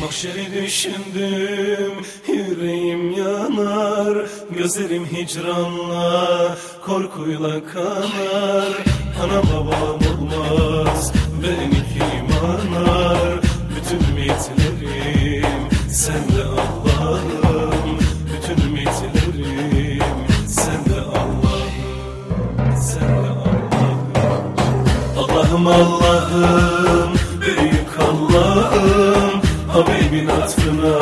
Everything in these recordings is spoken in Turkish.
Mahşeri düşündüm yüreğim yanar Gözlerim hicranla korkuyla kanar. Ana babam olmaz beni kim anar Bütün ümitlerim sende Allah'ım Allah'ım büyük Allah'ım Habibin atfına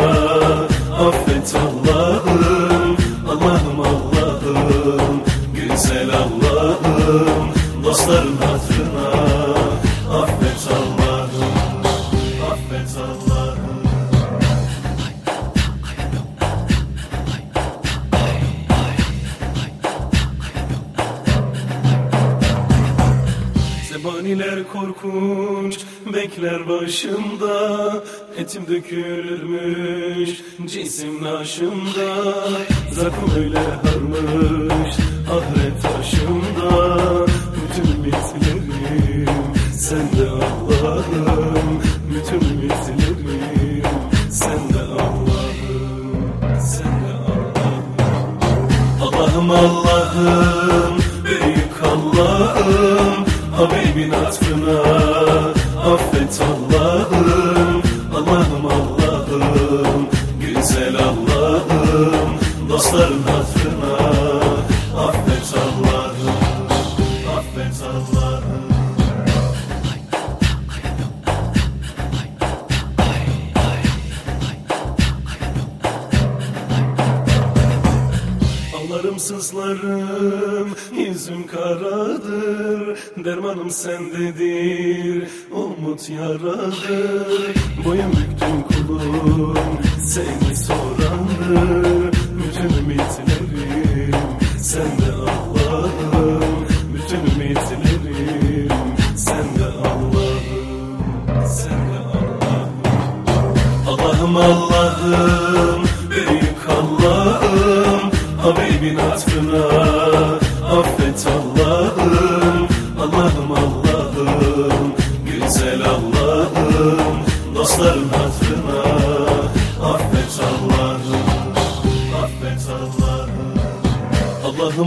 affet Allah'ım. Allah'ım Allah'ım güzel Allah'ım Dostların hatırına başımda Etim dökülürmüş cisim naşımda Zakım öyle harmış Ağlarım sızlarım yüzüm karadır Dermanım sendedir umut yaradır. Boyun büktüm kulum seni sorandır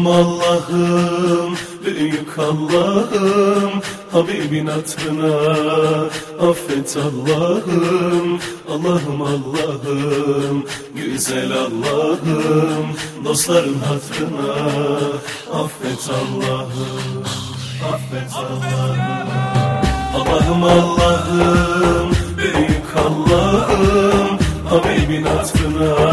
Allah'ım büyük Allah'ım Habibin hatırına affet Allah'ım. Allah'ım Allah'ım güzel Allah'ım Dostların hatırına affet Allah'ım. Affet Allah'ım. Allah'ım Allah'ım büyük Allah'ım Habibin hatırına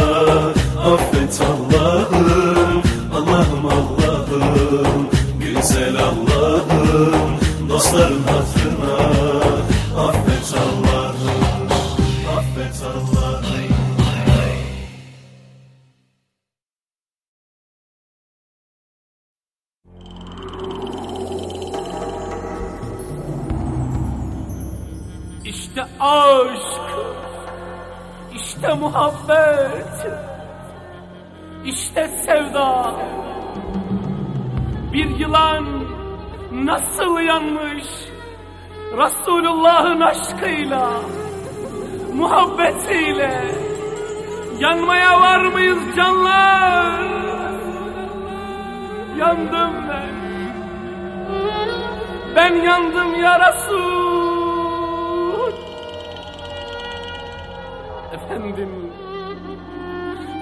Dostların hatırına affet Allah'ım Affet Allah'ım İşte aşk, işte muhabbet, işte sevda. Bir yılan nasıl yanmış Resulullah'ın aşkıyla, muhabbetiyle. Yanmaya var mıyız canlar? Yandım ben. Ben yandım ya Resul. Efendim,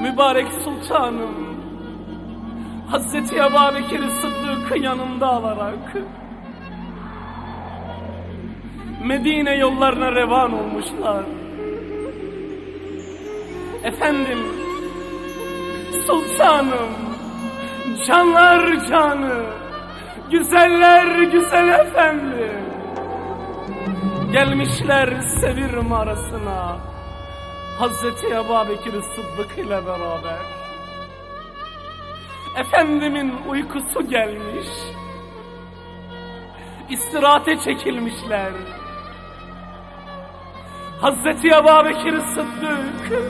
mübarek sultanım, Hazreti Ebu Bekir Sıddık'ı yanında alarak Medine yollarına revan olmuşlar. Efendim, sultanım, canlar canı, güzeller güzel efendim. Gelmişler Sevir mağarasına Hazreti Ebu Bekir Sıddık ile beraber Efendimin uykusu gelmiş. İstirahate çekilmişler. Hazreti Ebu Bekir Sıddık.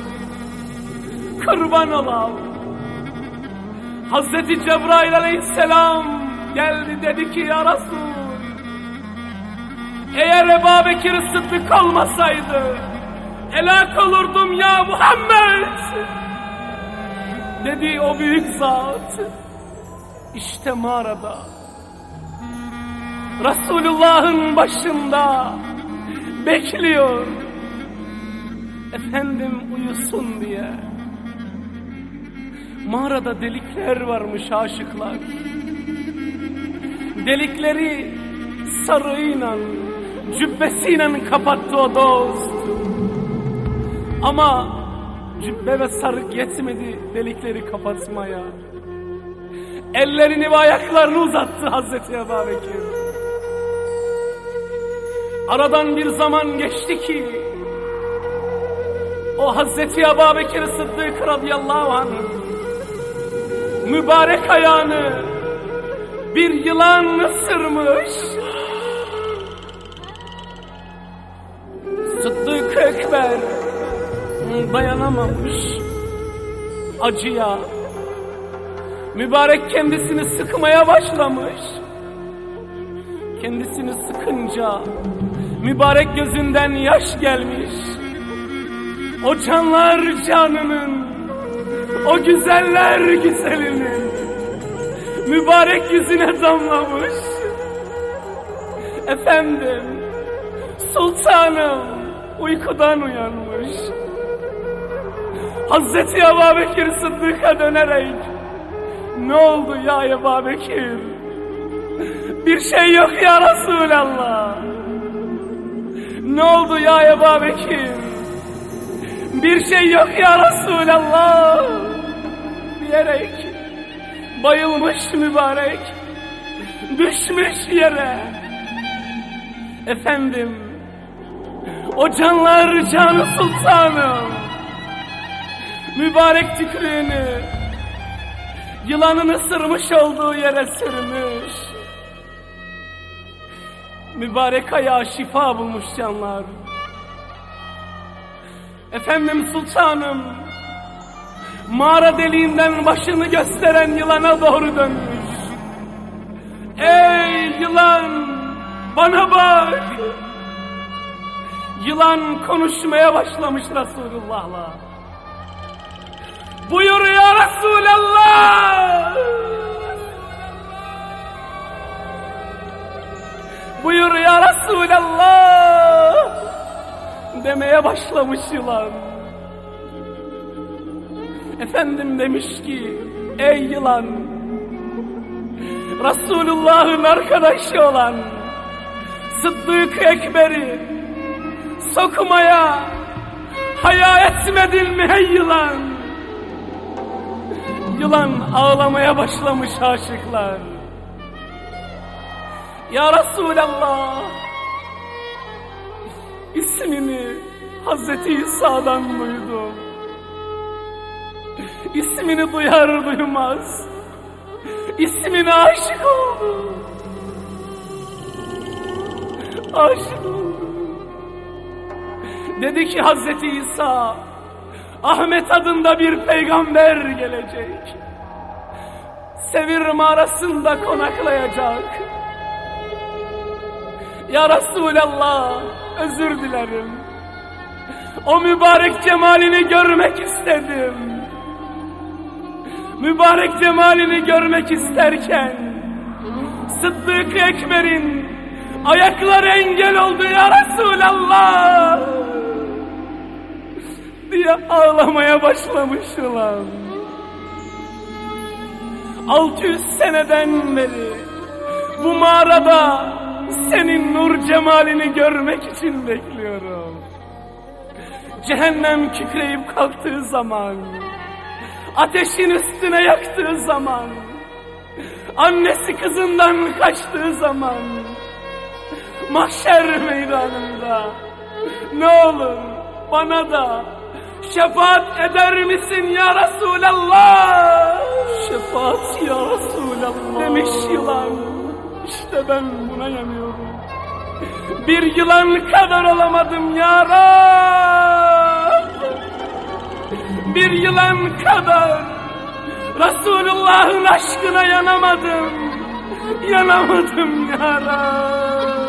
Kurban olam. Hazreti Cebrail aleyhisselam geldi dedi ki ya Resul eğer Ebu Bekir Sıddık olmasaydı helak olurdum ya Muhammed dedi o büyük zat. İşte mağarada. Resulullah'ın başında bekliyor. Efendim uyusun diye. Mağarada delikler varmış aşıklar. Delikleri sarığıyla cübbesiyle kapattı o dost. Ama cübbe ve sarık yetmedi delikleri kapatmaya ellerini ve ayaklarını uzattı Hazreti Ebu Bekir aradan bir zaman geçti ki o Hazreti Ebu Bekir Sıddık radıyallahu anh mübarek ayağını bir yılan ısırmış. Dayanamamış acıya. Mübarek kendisini sıkmaya başlamış. Kendisini sıkınca mübarek gözünden yaş gelmiş. O canlar canının, o güzeller güzelinin mübarek yüzüne damlamış. Efendim, sultanım uykudan uyanmış. Hazreti Ebu Bekir Sıddık'a dönerek ne oldu ya Ebu Bekir? Bir şey yok ya Resulallah. Ne oldu ya Ebu Bekir? Bir şey yok ya Resulallah. Diyerek bayılmış mübarek. Düşmüş yere. Efendim o canlar canı sultanım. Mübarek tükrüğünü yılanın ısırmış olduğu yere sürmüş. Mübarek ayağı şifa bulmuş canlar. Efendim sultanım mağara deliğinden başını gösteren yılana doğru dönmüş. Ey yılan bana bak. Yılan konuşmaya başlamış Resulullah'la. Buyur ya Resulallah. Buyur ya Resulallah. Demeye başlamış yılan. Efendim demiş ki ey yılan Resulullah'ın arkadaşı olan Sıddık Ekber'i sokmaya haya etmedin mi hey yılan? Yılan ağlamaya başlamış aşıklar. Ya Resulallah ismini Hazreti İsa'dan duydum. İsmini duyar duymaz ismine aşık oldum. Aşık oldum. Dedi ki Hazreti İsa Ahmet adında bir peygamber gelecek. Sevir mağarasında konaklayacak. Ya Resulallah özür dilerim. O mübarek cemalini görmek istedim. Mübarek cemalini görmek isterken Sıddık Ekber'in ayakları engel oldu ya Resulallah diye ağlamaya başlamışlar. 600 seneden beri bu mağarada senin nur cemalini görmek için bekliyorum. Cehennem kükreyip kalktığı zaman, ateşin üstüne yaktığı zaman, annesi kızından kaçtığı zaman, mahşer meydanında ne olur bana da Şefaat eder misin ya Resulallah? Şefaat ya Resulallah. Demiş yılan. İşte ben buna yanıyorum. Bir yılan kadar olamadım ya Bir yılan kadar Resulullah'ın aşkına yanamadım. Yanamadım ya Rab.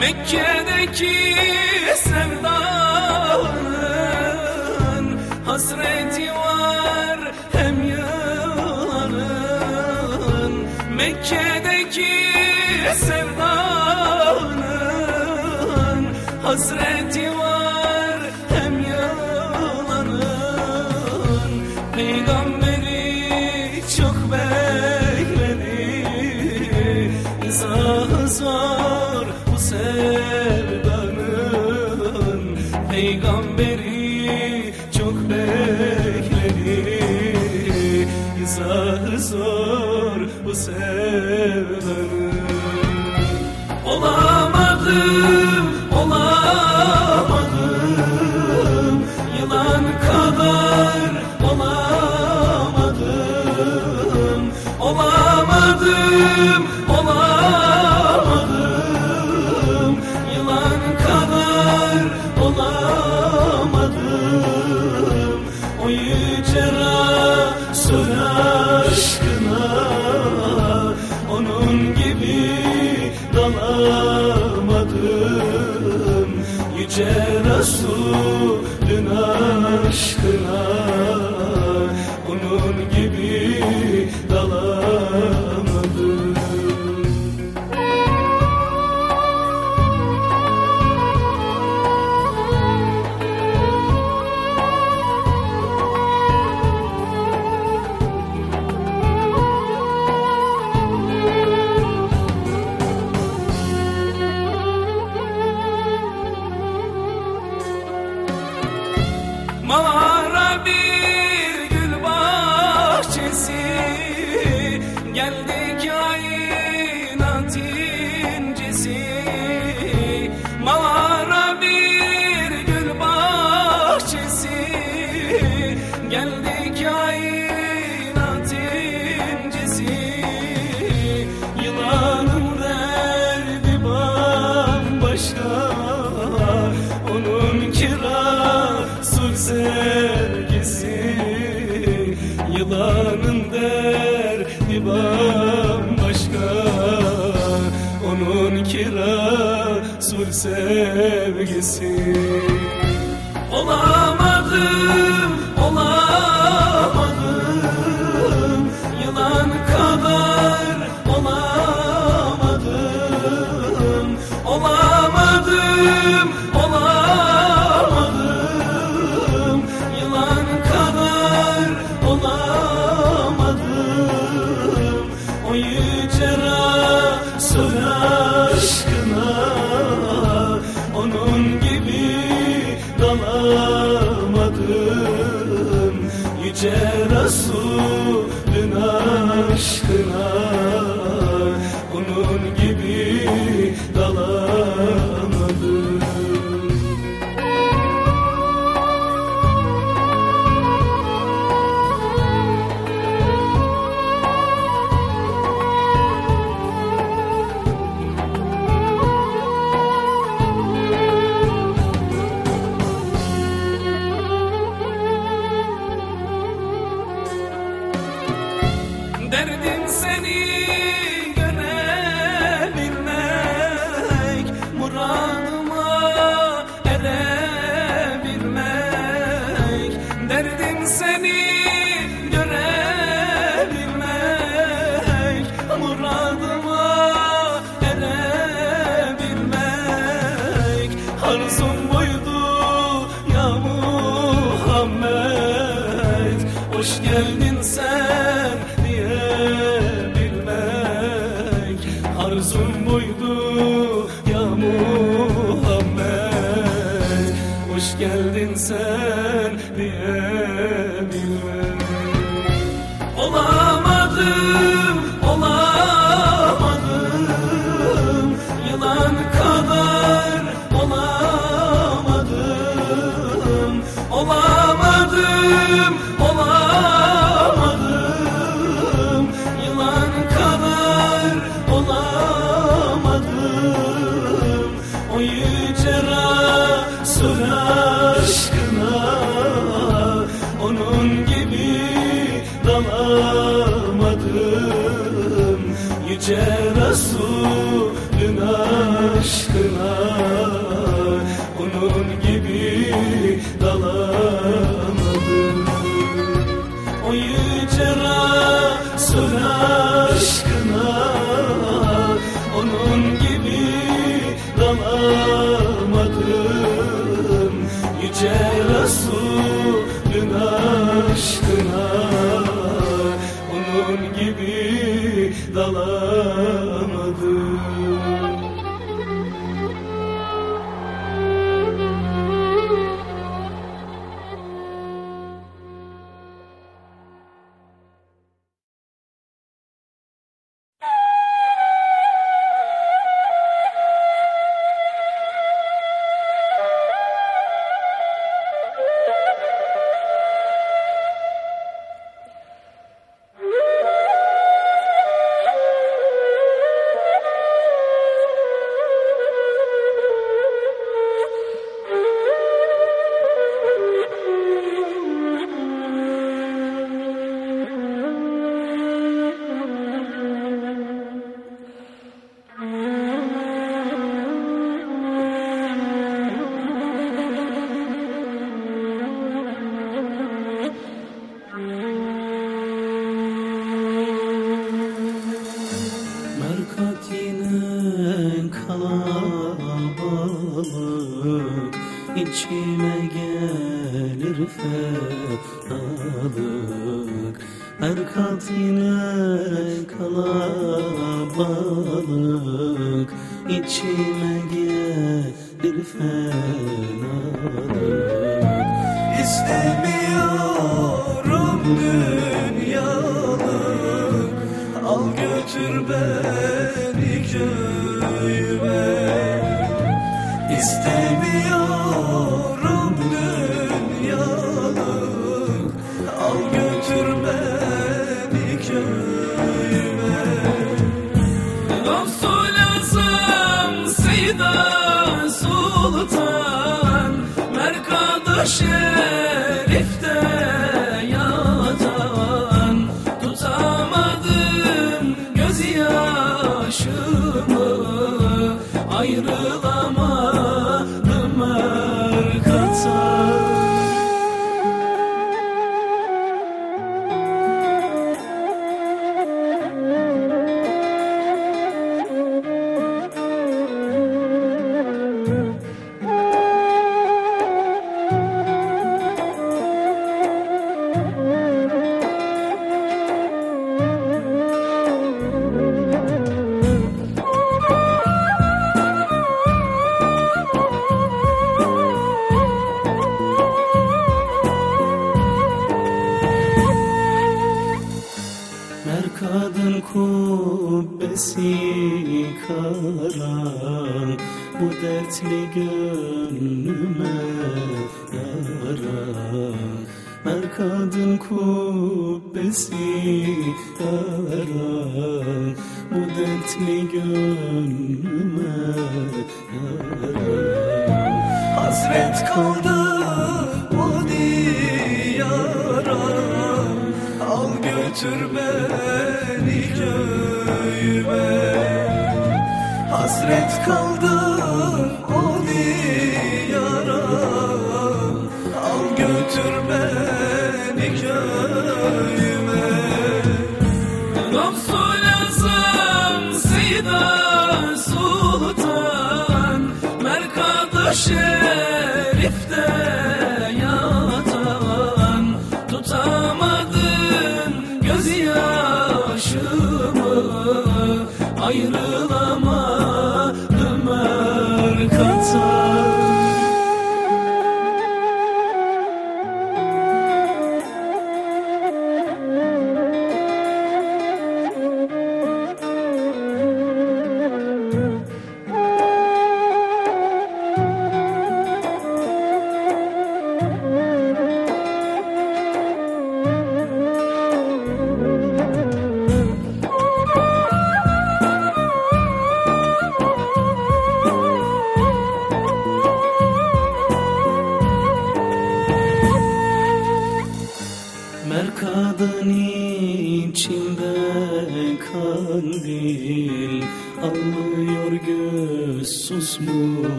Mekke'deki sevdanın hasreti var hem yılların. Mekke'deki sevdanın hasreti yazar bu sevdanı. Olamadım, olamadım. Yılan kadar olamadım, olamadım sevgisi. Olamadım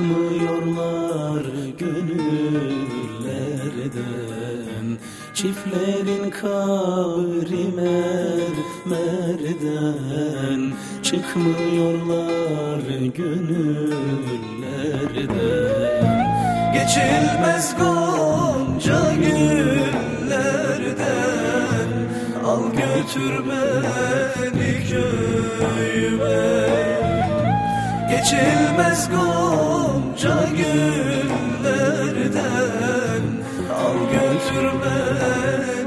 Çıkmıyorlar gönüllerden. Çiftlerin kabri mermerden. Çıkmıyorlar gönüllerden. Geçilmez gonca güllerden. Al götür beni köyüme. Geçilmez gonca Gonca güllerden al götür beni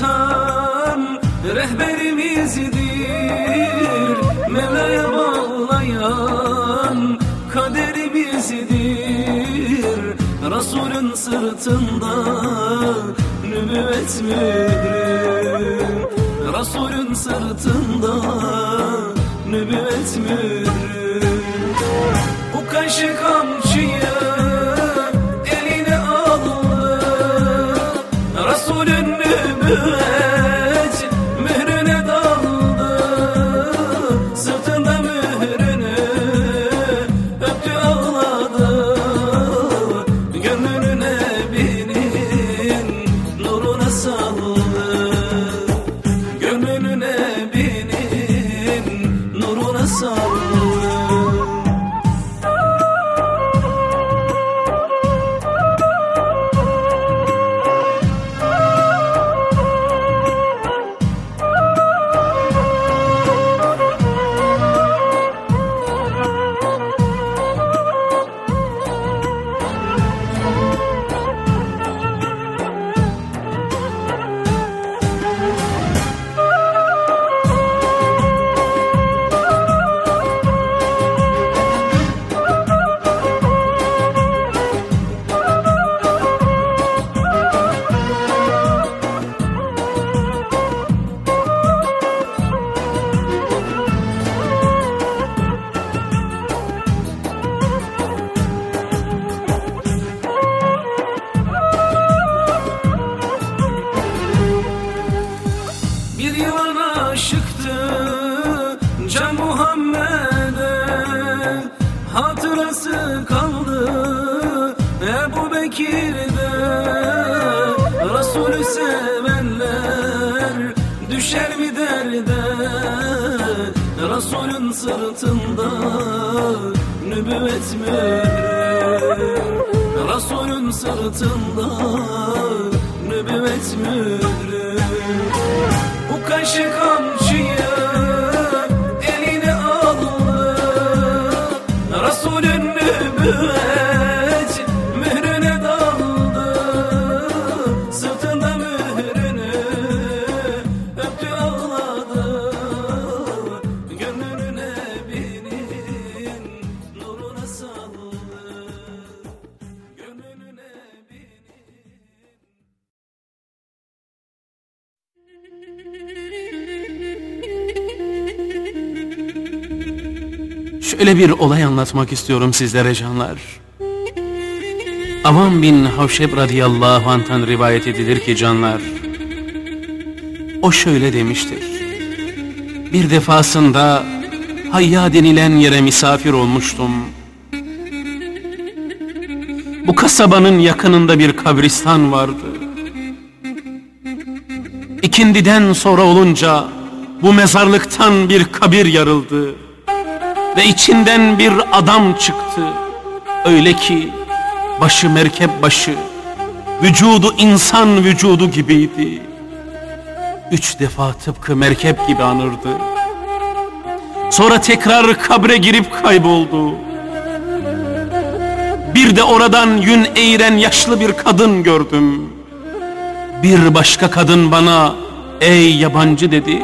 can katan rehberimizdir Mevla'ya bağlayan kaderimizdir. Resulün sırtında nübüvvet mührü Resulün sırtında nübüvvet mührü Bu kaşı Şöyle bir olay anlatmak istiyorum sizlere canlar. Avam bin Havşeb radıyallahu anh'tan rivayet edilir ki canlar. O şöyle demiştir. Bir defasında Hayya denilen yere misafir olmuştum. Bu kasabanın yakınında bir kabristan vardı. İkindiden sonra olunca bu mezarlıktan bir kabir yarıldı ve içinden bir adam çıktı. Öyle ki başı merkep başı, vücudu insan vücudu gibiydi. Üç defa tıpkı merkep gibi anırdı. Sonra tekrar kabre girip kayboldu. Bir de oradan yün eğren yaşlı bir kadın gördüm. Bir başka kadın bana ey yabancı dedi.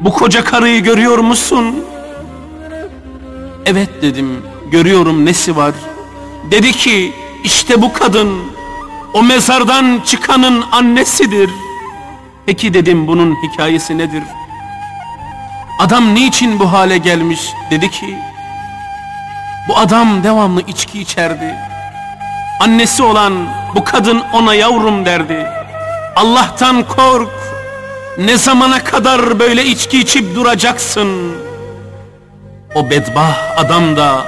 Bu koca karıyı görüyor musun? Evet dedim görüyorum nesi var. Dedi ki işte bu kadın o mezardan çıkanın annesidir. Peki dedim bunun hikayesi nedir? Adam niçin bu hale gelmiş dedi ki bu adam devamlı içki içerdi. Annesi olan bu kadın ona yavrum derdi. Allah'tan kork. Ne zamana kadar böyle içki içip duracaksın? O bedbah adam da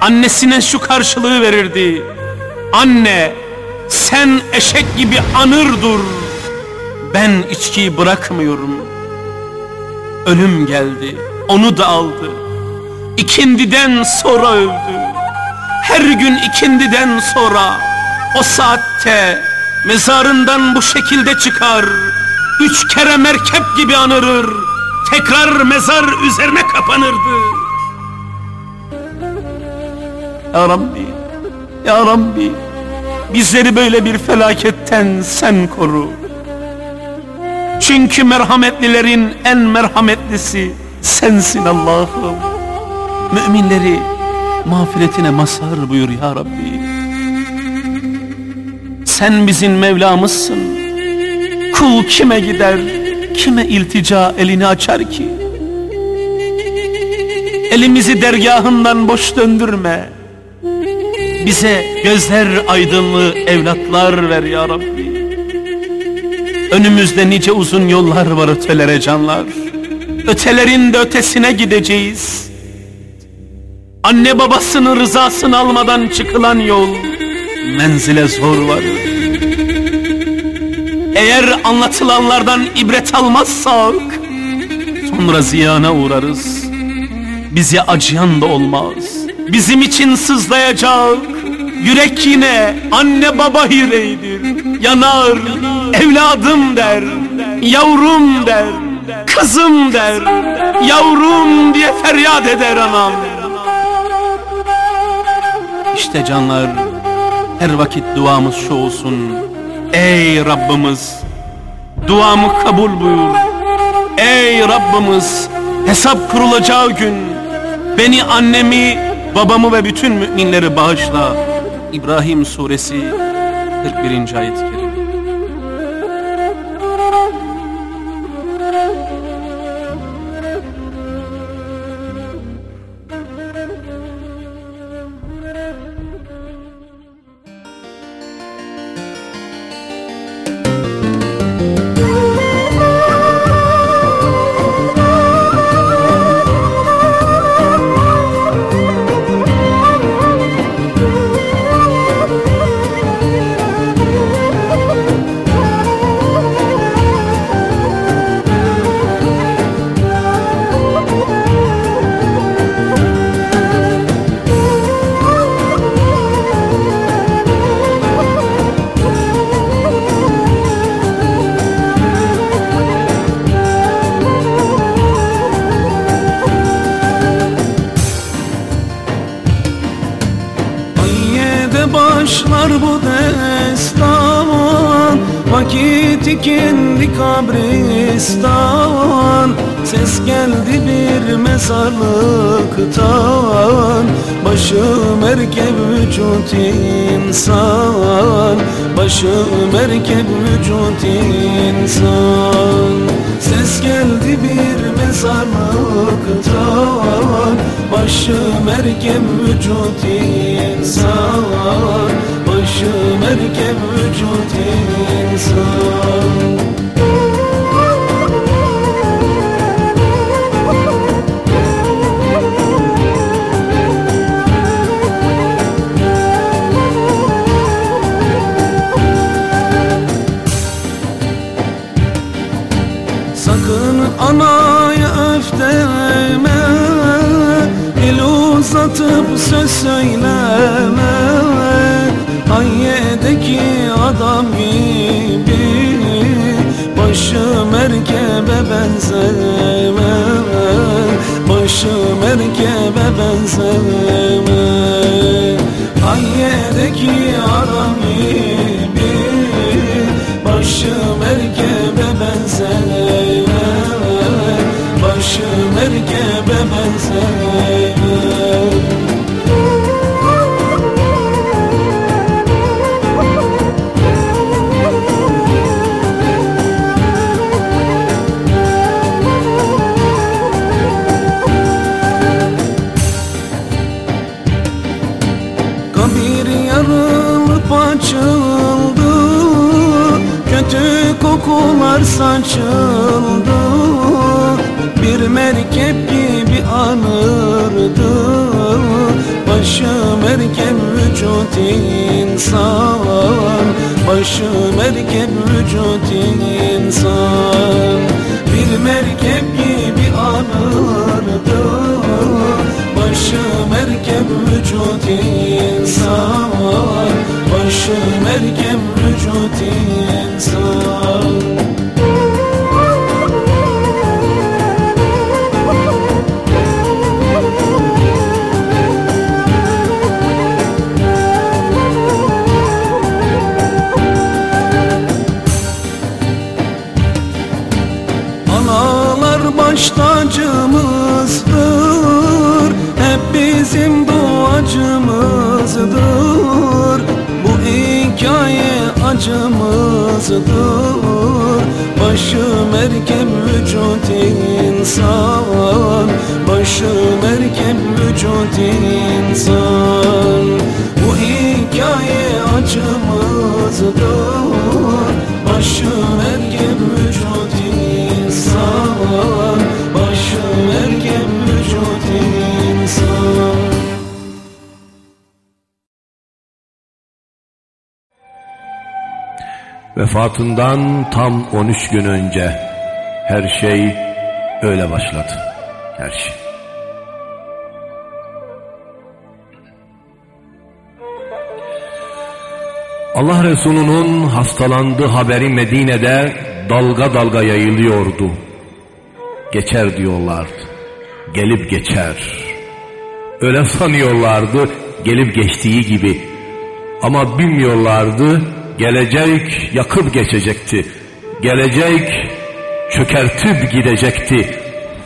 annesine şu karşılığı verirdi. Anne sen eşek gibi anır dur. Ben içkiyi bırakmıyorum. Ölüm geldi onu da aldı. İkindiden sonra öldü. Her gün ikindiden sonra o saatte mezarından bu şekilde çıkar. Üç kere merkep gibi anırır. Tekrar mezar üzerine kapanırdı. Ya Rabbi, Ya Rabbi, bizleri böyle bir felaketten sen koru. Çünkü merhametlilerin en merhametlisi sensin Allah'ım. Müminleri mağfiretine mazhar buyur ya Rabbi. Sen bizim Mevlamızsın. Kul kime gider, kime iltica elini açar ki? Elimizi dergahından boş döndürme. Bize gözler aydınlığı evlatlar ver ya Rabbi. Önümüzde nice uzun yollar var ötelere canlar. Ötelerin de ötesine gideceğiz. Anne babasının rızasını almadan çıkılan yol menzile zor varır. Eğer anlatılanlardan ibret almazsak sonra ziyana uğrarız. Bize acıyan da olmaz. Bizim için sızlayacak. Yürek yine anne baba yüreğidir. Yanar, evladım der, yavrum der, kızım der, yavrum diye feryat eder anam. İşte canlar, her vakit duamız şu olsun. Ey Rabbimiz, duamı kabul buyur. Ey Rabbimiz, hesap kurulacağı gün beni, annemi, babamı ve bütün müminleri bağışla. İbrahim suresi 41. ayet-i kerime. Başı merkep vücut insan. Ses geldi bir mezarlıktan Başı merkep vücut insan. Başı merkep vücut insan Başı acımızdır Başı merkep vücut insan Başı merkep vücut insan Vefatından tam 13 gün önce her şey öyle başladı. Her şey. Allah Resulü'nün hastalandığı haberi Medine'de dalga dalga yayılıyordu. Geçer diyorlardı. Gelip geçer. Öyle sanıyorlardı gelip geçtiği gibi. Ama bilmiyorlardı gelecek yakıp geçecekti. Gelecek çökertip gidecekti.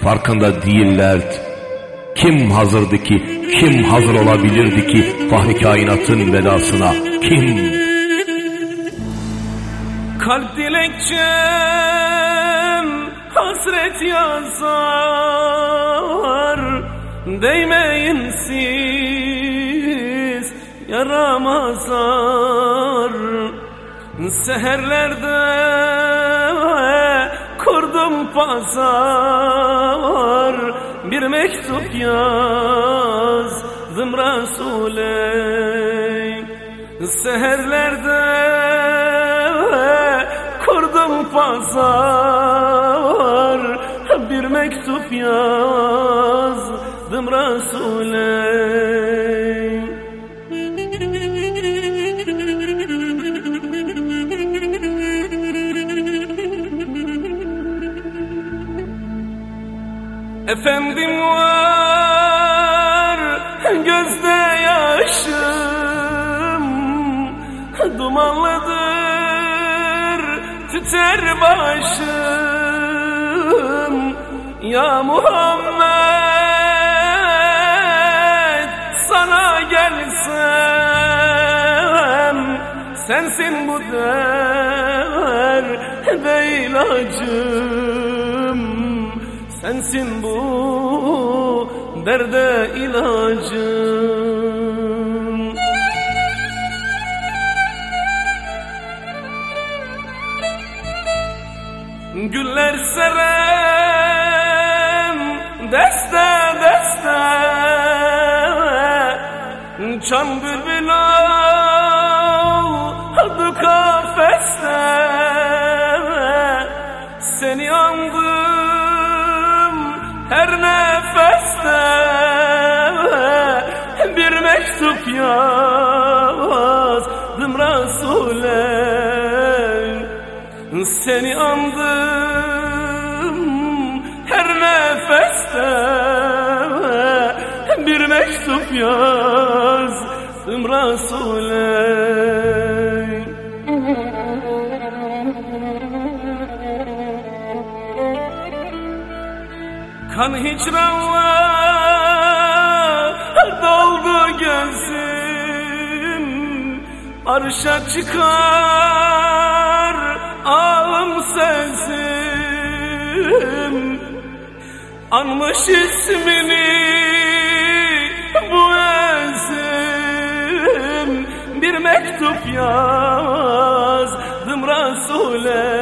Farkında değillerdi. Kim hazırdı ki, kim hazır olabilirdi ki Fahri kainatın vedasına? Kim? Kalp dilekçem hasret yazar. Değmeyin siz yaramazlar. Seherlerde kurdum pazar. Bir mektup yazdım Resul'e Seherlerde pazar Bir mektup yazdım Resul'e Efendim var tüter başım Ya Muhammed sana gelsem Sensin bu derde ilacım. Sensin bu derde ilacım Serem deste deste. Çan bülbül oldu kafeste. Seni andım her nefeste. Bir mektup yazdım Resul'e Seni andım nefeste Bir mektup yazdım Resul'e Kan hicranla doldu gözüm. Arşa çıkar ağım sesim Anmış ismini bu özüm Bir mektup yazdım Resul'e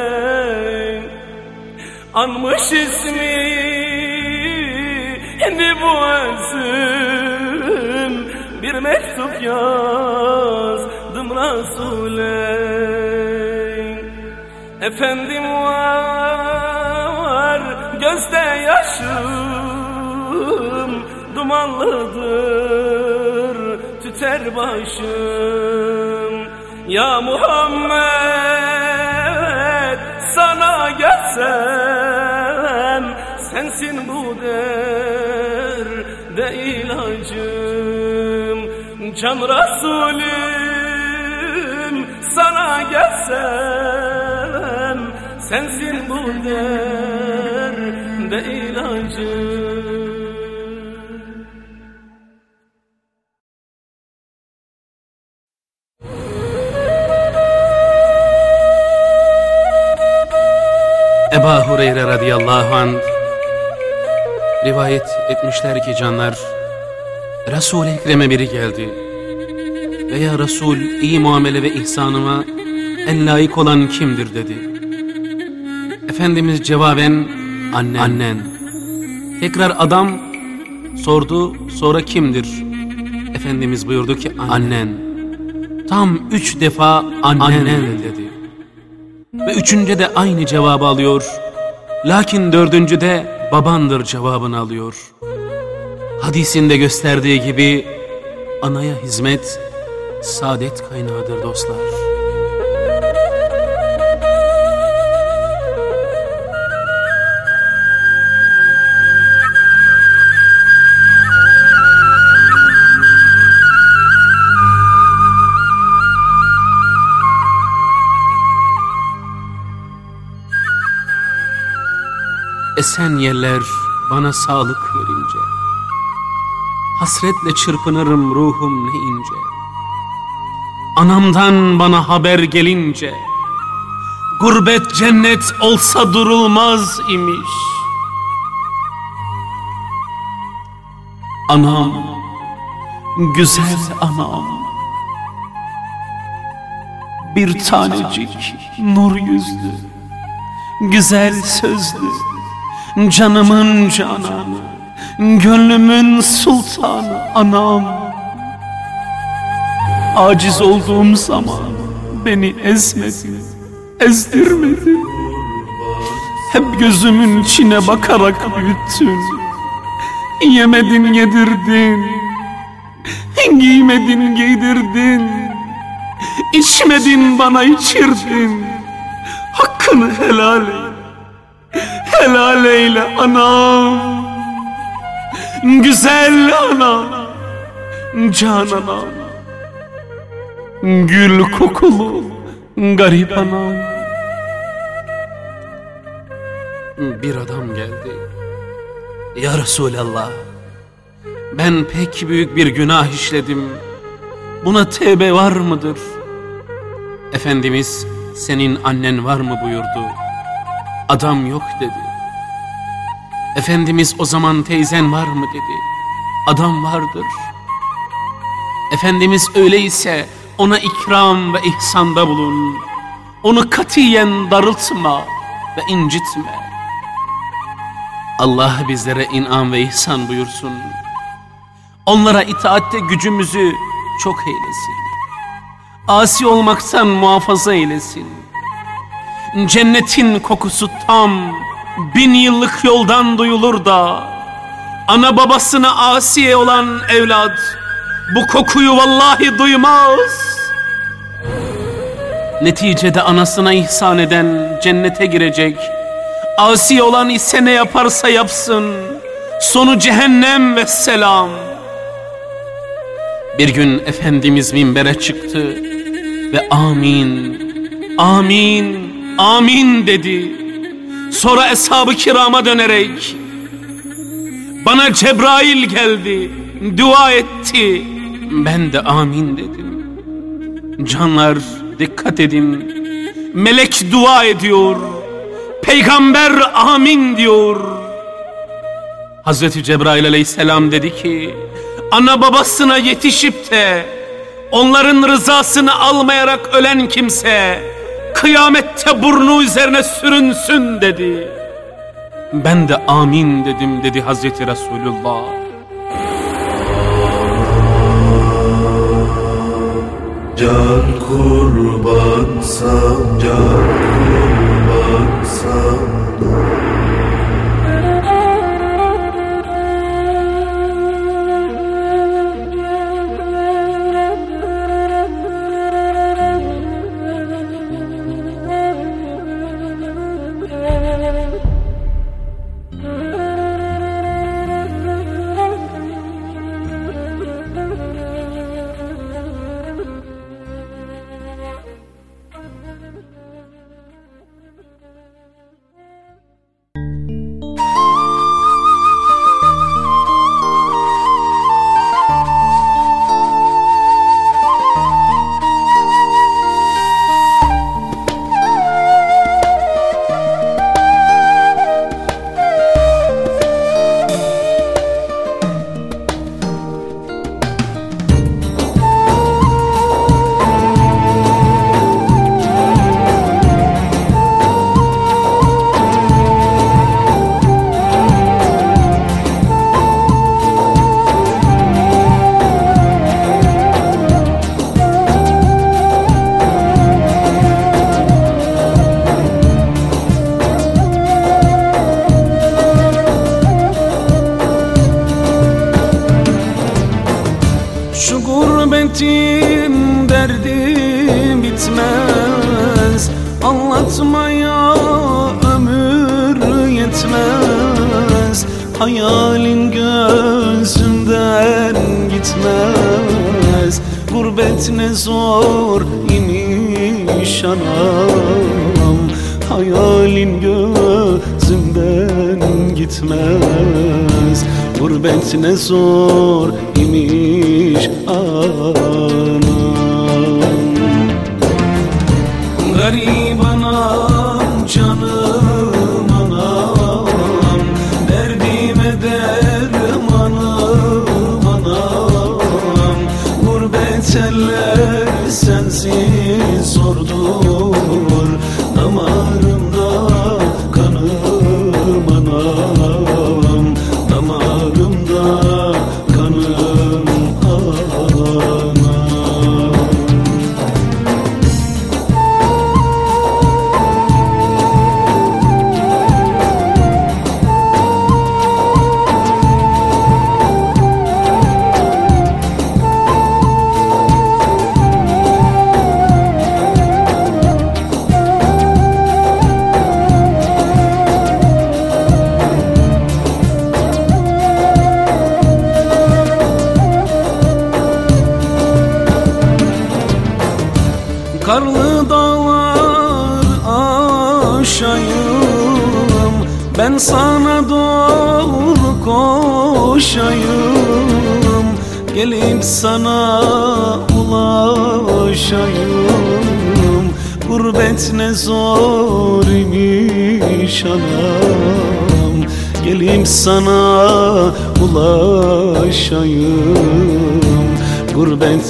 Anmış ismini bu özüm Bir mektup yazdım Resul'e Efendim var gözde yaşım Dumanlıdır tüter başım. Ya Muhammed sana gelsem Sensin bu derde ilacım. Can Resulüm sana gelsem Sensin bu derde ilacım Hureyre radıyallahu anh rivayet etmişler ki canlar Resul-i Ekrem'e biri geldi. Veya Resul iyi muamele ve ihsanıma en layık olan kimdir dedi. Efendimiz cevaben annen. annen. Tekrar adam sordu sonra kimdir? Efendimiz buyurdu ki annen. Tam üç defa annen, annen dedi. Ve üçüncü de aynı cevabı alıyor. Lakin dördüncü de babandır cevabını alıyor. Hadisinde gösterdiği gibi anaya hizmet saadet kaynağıdır dostlar. Esen yerler bana sağlık verince. Hasretle çırpınırım ruhum ne ince. Anamdan bana haber gelince Gurbet cennet olsa durulmaz imiş. Anam, güzel anam Bir tanecik nur yüzlü Güzel sözlü Canımın cananı, gönlümün sultanı anam. Aciz olduğum zaman beni ezmedin, ezdirmedin. Hep gözümün içine bakarak büyüttün. Yemedin yedirdin, giymedin giydirdin. İçmedin bana içirdin, hakkını helal et. Helal eyle anam. Güzel anam. Can anam. Gül kokulu garip anam. Bir adam geldi. Ya Resulallah Ben pek büyük bir günah işledim. Buna tevbe var mıdır? Efendimiz senin annen var mı buyurdu. Adam yok dedi. Efendimiz o zaman teyzen var mı dedi. Adam vardır. Efendimiz öyleyse ona ikram ve ihsanda bulun. Onu katiyen darıltma ve incitme. Allah bizlere inam ve ihsan buyursun. Onlara itaatte gücümüzü çok eylesin. Asi olmaktan muhafaza eylesin. Cennetin kokusu tam bin yıllık yoldan duyulur da Ana babasına asiye olan evlat bu kokuyu vallahi duymaz. Neticede anasına ihsan eden cennete girecek. Asi olan ise ne yaparsa yapsın. Sonu cehennem ve selam. Bir gün Efendimiz minbere çıktı ve amin, amin, amin dedi. Sonra eshab-ı kirama dönerek bana Cebrail geldi, dua etti. Ben de amin dedim. Canlar dikkat edin. Melek dua ediyor. Peygamber amin diyor. Hazreti Cebrail aleyhisselam dedi ki ana babasına yetişip de onların rızasını almayarak ölen kimse kıyamette burnu üzerine sürünsün dedi. Ben de amin dedim dedi Hazreti Resulullah. Can kurbansa, can kurbansa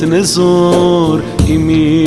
نزور إيمين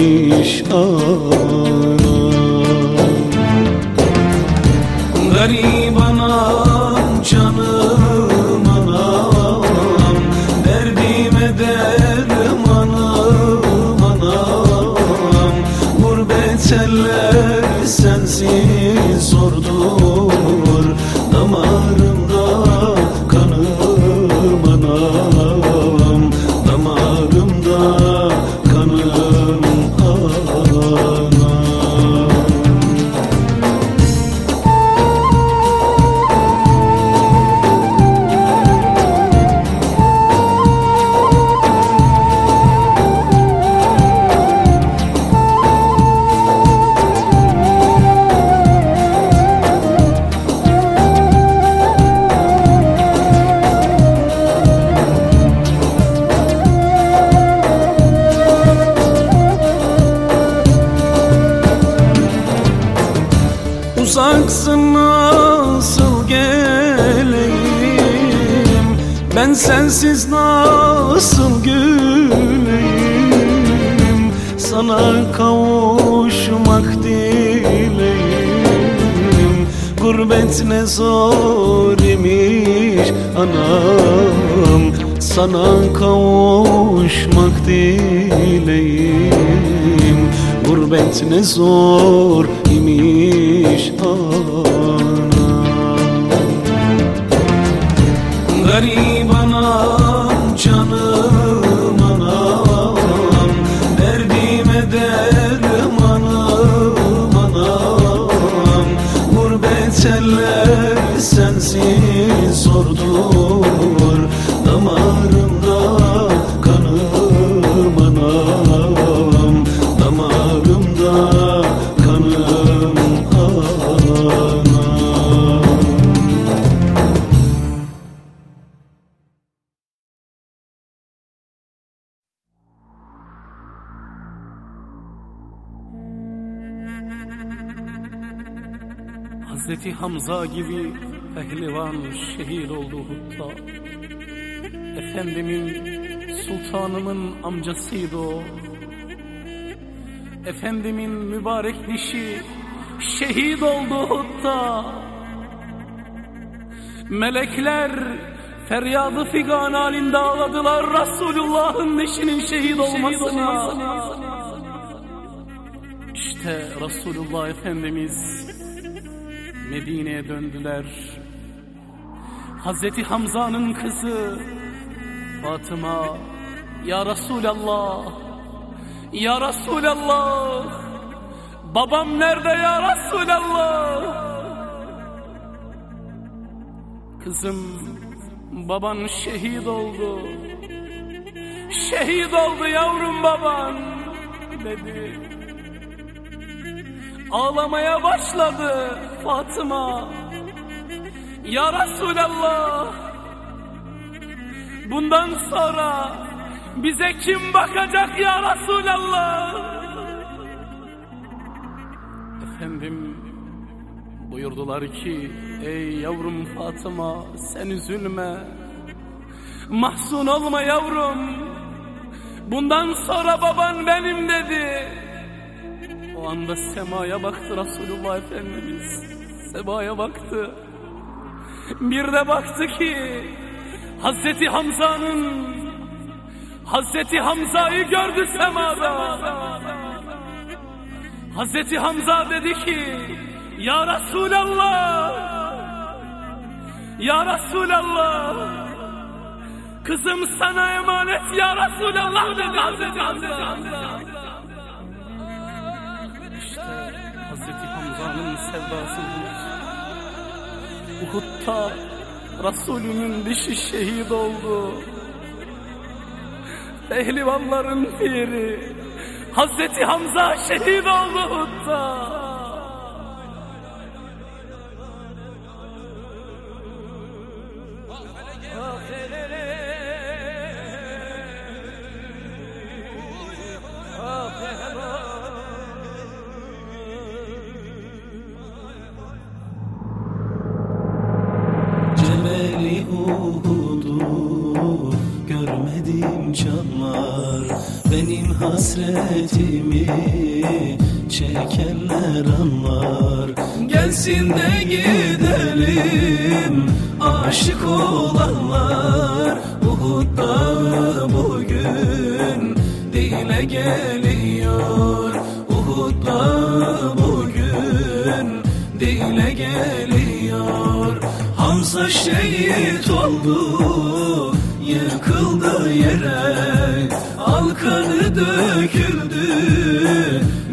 Sensiz nasıl güleyim? Sana kavuşmak dileğim. Gurbet ne zor imiş anam. Sana kavuşmak dileğim. Gurbet ne zor imiş anam. Gariban anam canım anam Derdime sensiz zordur Hamza gibi pehlivan şehit oldu Hutta. Efendimin, sultanımın amcasıydı o. Efendimin mübarek dişi şehit oldu Hutta. Melekler feryadı figan halinde ağladılar Resulullah'ın dişinin şehit olmasına. İşte Resulullah Efendimiz Medine'ye döndüler. Hazreti Hamza'nın kızı Fatıma Ya Resulallah Ya Resulallah Babam nerede ya Resulallah? Kızım baban şehit oldu. Şehit oldu yavrum baban dedi. Ağlamaya başladı Fatıma. Ya Resulallah. Bundan sonra bize kim bakacak ya Resulallah? Efendim buyurdular ki Ey yavrum Fatıma sen üzülme. Mahzun olma yavrum. Bundan sonra baban benim dedi o anda semaya baktı Resulullah Efendimiz. Semaya baktı. Bir de baktı ki Hazreti Hamza'nın Hazreti Hamza'yı gördü semada. Hazreti Hamza dedi ki Ya Resulallah Ya Resulallah Kızım sana emanet ya Resulallah dedi Hazreti Hamza. Hazreti Hamza'nın sevdasıdır. Uhud'da Resulünün dişi şehit oldu. Pehlivanların piri Hazreti Hamza şehit oldu Uhud'da. Hasretimi çekenler anlar. Gelsin de gidelim aşık olanlar. Uhud'da bugün dile geliyor. Uhud'da bugün dile geliyor. Hamza şehit oldu Yıkıldı yere kanı döküldü.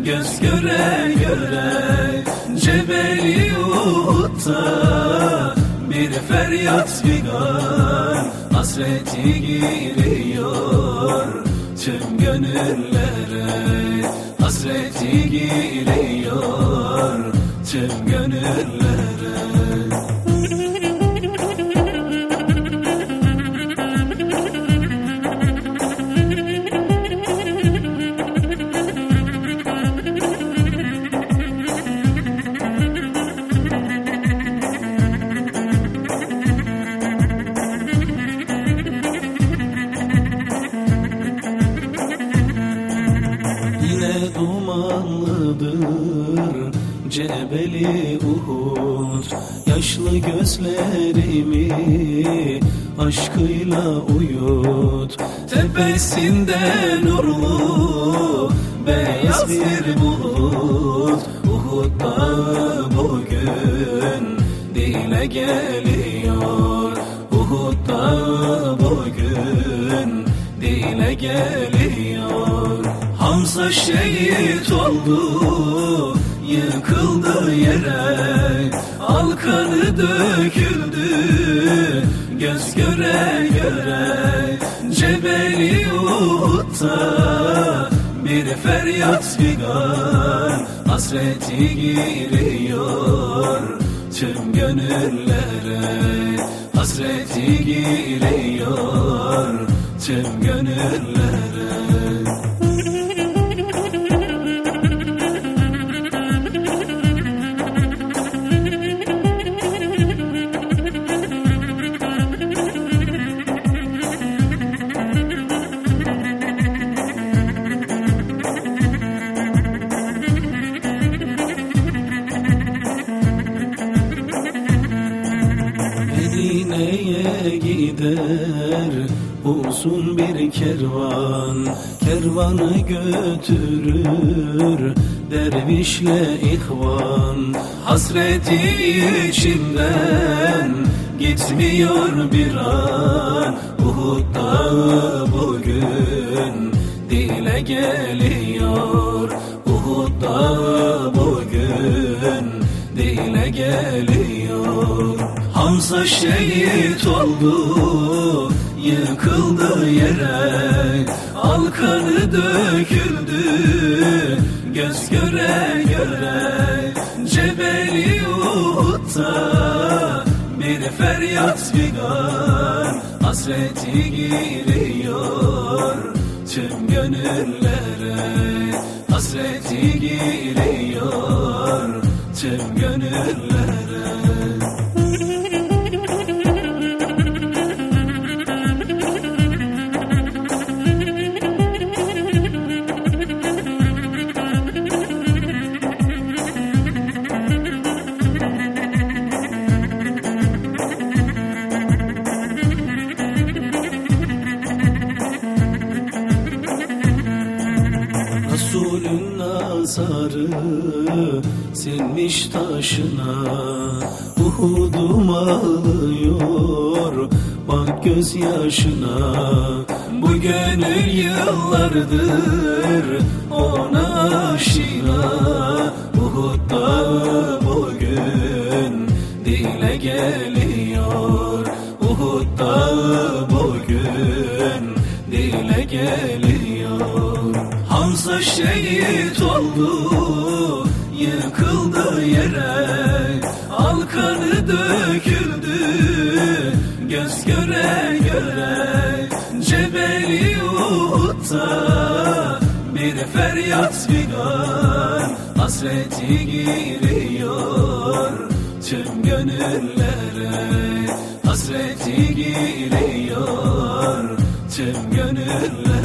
Göz göre göre Cebeli Uhud'da Bir feryat figan. Hasreti giriyor Tüm gönüllere. Hasreti giriyor Tüm gönüllere Dile geliyor Uhud'da bugün Dile geliyor. Hamza şehit oldu Yıkıldı yere. Alkanı döküldü Göz göre göre. Cebeli Uhud'da Bir feryat figan Hasreti giriyor Tüm gönüllere Hasreti giriyor Tüm gönüllere Kervanı götürür dervişle ihvan. Hasreti içimden gitmiyor bir an. Uhud'da bugün dile geliyor. Uhud'da bugün dile geliyor. Hamza şehit oldu Yıkıldı yere Alkanı döküldü Göz göre göre. Cebeli Uhud'da Bir feryat figan Hasreti giriyor Tüm gönüllere. Hasreti giriyor Tüm gönüllere sinmiş taşına Uhud'um ağlıyor. Bak gözyaşına Bu gönül yıllardır ona aşina. Uhud'da bugün dile geliyor. Uhud'da bugün dile geliyor. Hamza şehit oldu Yıkıldı yere Alkanı döküldü Göz göre göre Cebeli Uhud'da Bir feryat figan Hasreti giriyor Tüm gönüllere Hasreti giriyor Tüm gönüllere